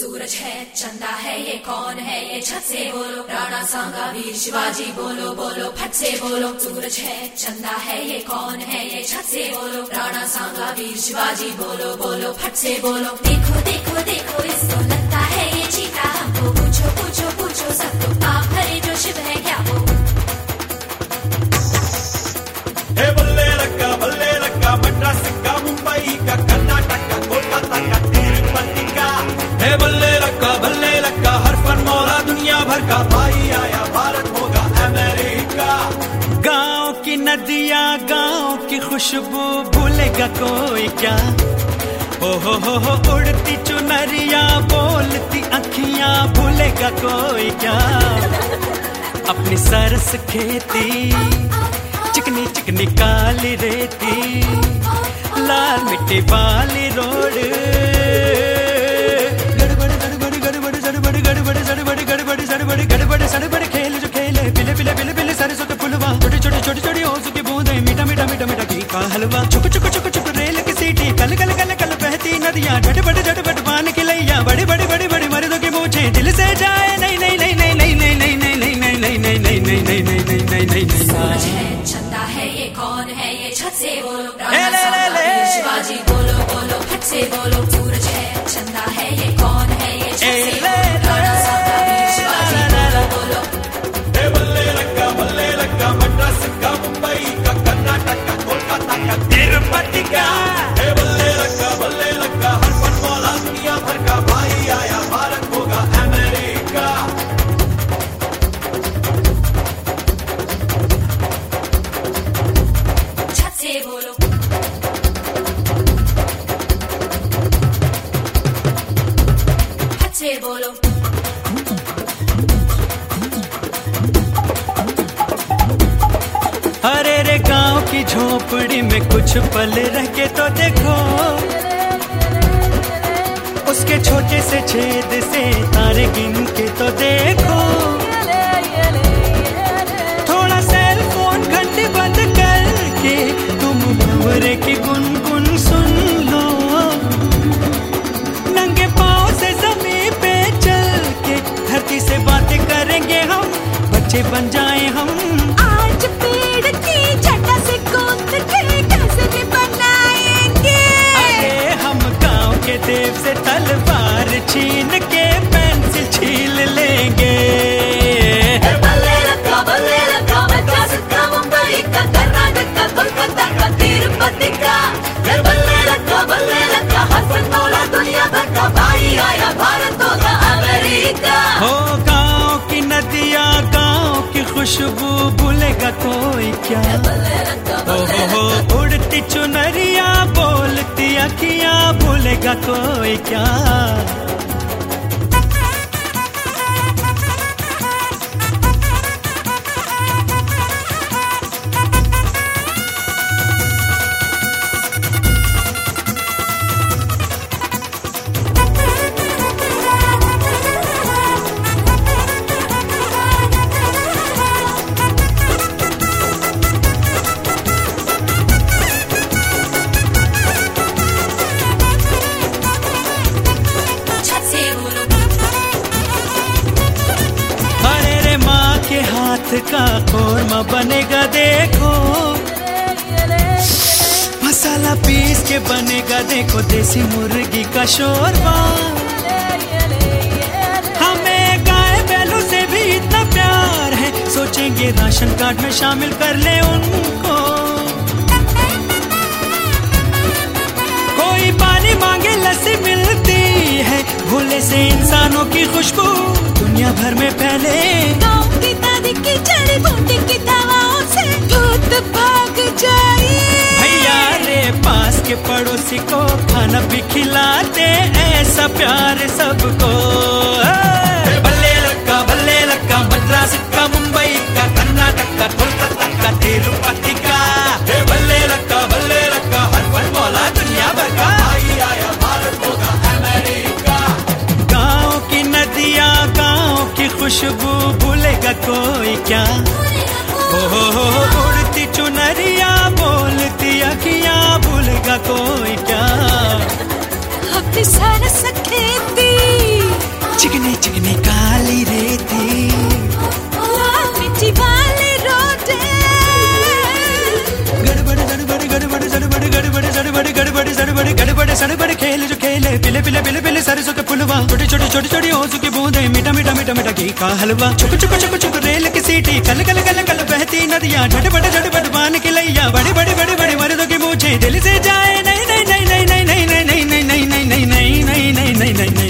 सूरज है, चंदा है, ये कौन है? ये छत से बोलो, राणा सांगा, वीर शिवाजी बोलो बोलो, फट से बोलो। सूरज है, चंदा है, ये कौन है? ये छत से बोलो, राणा सांगा, वीर शिवाजी बोलो बोलो, फट से बोलो। देखो देखो देखो, इसको लगता है ये चीता। हमको पूछो पूछो पूछो, सबको आप हरे बल्ले लक्का बल्ले लक्का हर फन मौला दुनिया भर का भाई आया, भारत होगा अमेरिका। गाँव की नदियाँ, गाँव की खुशबू, भूलेगा कोई क्या? ओ हो हो हो, उड़ती चुनरिया, बोलती अखियाँ, भूलेगा कोई क्या? अपनी सरस खेती, चिकनी चिकनी काली रेती, लाल मिट्टी वाली रोड। हलवा। चुक चुक चुक चुक रेल की सीटी। कल कल कल कल बहती नदियाँ। झटपट झटपट पान की झोपड़ी में कुछ पल रह के तो देखो। उसके छोटे से छेद से तारे गिन के तो देखो। हो उड़ती चुनरिया बोलती अखियाँ भूलेगा कोई क्या। हाथ का कोरमा बनेगा देखो। मसाला पीस के बनेगा देखो, देसी मुर्गी का शोरबा। हमें गाय बैलों से भी इतना प्यार है, सोचेंगे राशन कार्ड में शामिल कर ले उनको। कोई पानी मांगे, लस्सी मिलती है, भोले से इंसानों की खुशबू दुनिया भर में फैले। गाँव की की जड़ी बूटी की दवाओं से भूत भाग जाए। पास के पड़ोसी को खाना भी खिलाते ऐसा प्यार सबको। क्या ओ हो हो हो, उड़ती चुनरिया बोलती अखियाँ भूलेगा कोई क्या अपनी सरस खेती चिकनी चिकनी काली रेती लाल मिट्टी वाले रोटे गड़बड़ गड़बड़ गड़बड़ गड़बड़ गड़बड़ गड़बड़ गड़बड़ गड़बड़ खेल जो खेले पिले पिले पिले पिले सरसों के फुलवा छोटी छोटी छोटी छोटी ओस की बूंदे मीठा मीठा मीठा मीठा घी का हलवा चुक चुक चुक चुक रेल की सीटी कल कल कल कल बहती नदियाँ झटपट झटपट बान की लैया बड़े बड़े बड़े बड़े मर्दों की मूछे दिल से जाए नहीं नहीं नहीं नहीं नहीं नहीं नहीं नहीं नहीं नहीं नहीं नहीं नहीं नहीं नहीं